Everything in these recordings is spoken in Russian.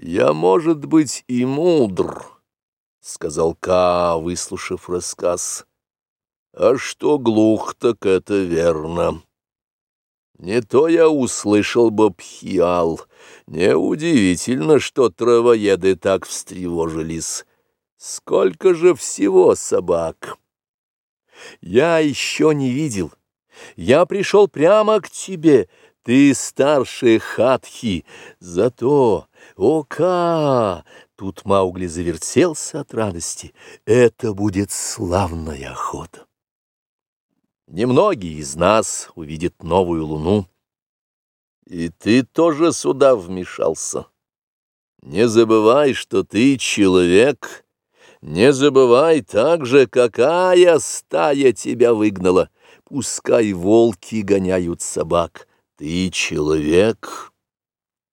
«Я, может быть, и мудр», — сказал Ка, выслушав рассказ. «А что глух, так это верно. Не то я услышал бы пхиал. Неудивительно, что травоеды так встревожились. Сколько же всего собак!» «Я еще не видел. Я пришел прямо к тебе». Ты старше Хатхи, зато, ока! Тут Маугли завертелся от радости. Это будет славная охота. Немногие из нас увидят новую луну. И ты тоже сюда вмешался. Не забывай, что ты человек. Не забывай также, какая стая тебя выгнала. Пускай волки гоняют собак. Ты человек.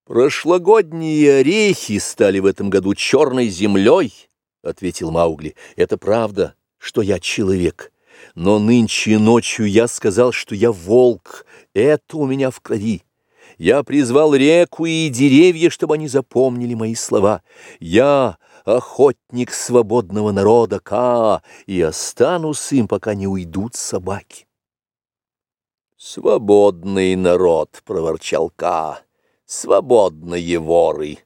Прошлогодние орехи стали в этом году черной землей, — ответил Маугли. Это правда, что я человек. Но нынче ночью я сказал, что я волк. Это у меня в крови. Я призвал реку и деревья, чтобы они запомнили мои слова. Я охотник свободного народа Ка, и останусь им, пока не уйдут собаки. «Свободный народ!» — проворчал Ка. «Свободные воры!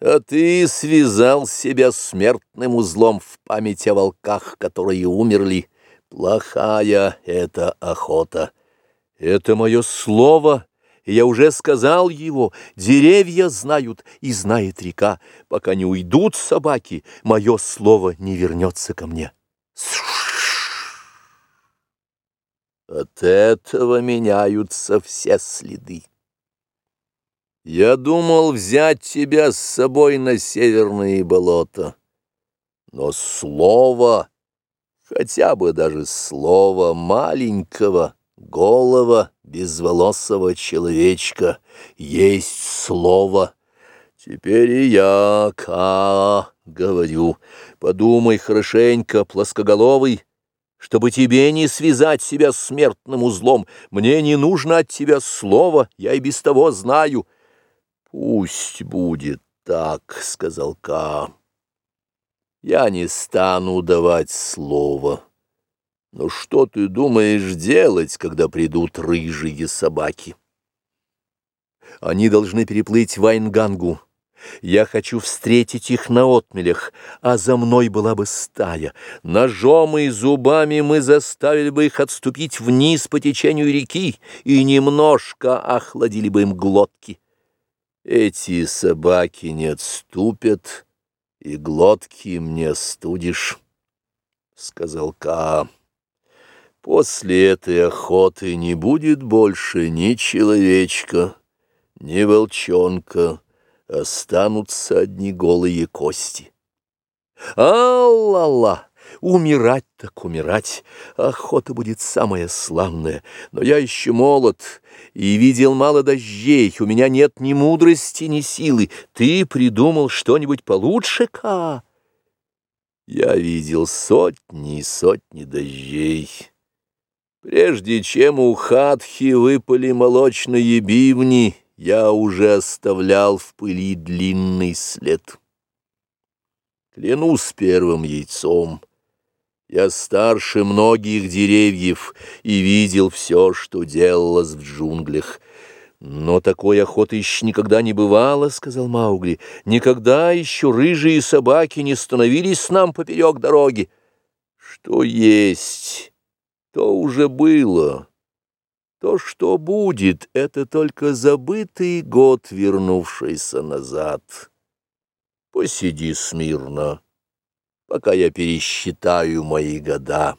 А ты связал себя смертным узлом в память о волках, которые умерли. Плохая это охота!» «Это мое слово!» Я уже сказал его, деревья знают и знает река. Пока не уйдут собаки, мое слово не вернется ко мне. От этого меняются все следы. Я думал взять тебя с собой на северные болота, но слово, хотя бы даже слово маленького, голого, безволосого человечка, есть слово. Теперь и я, Ка, говорю, подумай хорошенько, плоскоголовый, чтобы тебе не связать себя смертным узлом. Мне не нужно от тебя слова, я и без того знаю. — Пусть будет так, — сказал Ка. Я не стану давать слова. Но что ты думаешь делать, когда придут рыжие собаки? Они должны переплыть Вайнгангу. Я хочу встретить их на отмелях, а за мной была бы стая. Ножом и зубами мы заставили бы их отступить вниз по течению реки и немножко охладили бы им глотки. Эти собаки не отступят, и глотки им не остудишь, — сказал Ка. После этой охоты не будет больше ни человечка, ни волчонка, останутся одни голые кости. А-ла-ла! Умирать так умирать, охота будет самая славная, но я еще молод и видел мало дождей, у меня нет ни мудрости, ни силы. Ты придумал что-нибудь получше, Ка? Я видел сотни и сотни дождей. Прежде чем у Хатхи выпали молочные бивни, я уже оставлял в пыли длинный след. Клянусь первым яйцом. Я старше многих деревьев и видел все, что делалось в джунглях. Но такой охоты еще никогда не бывало, — сказал Маугли. Никогда еще рыжие собаки не становились с нам поперек дороги. Что есть, то уже было. То, что будет, это только забытый год, вернувшийся назад. Посиди смирно, пока я пересчитаю мои года.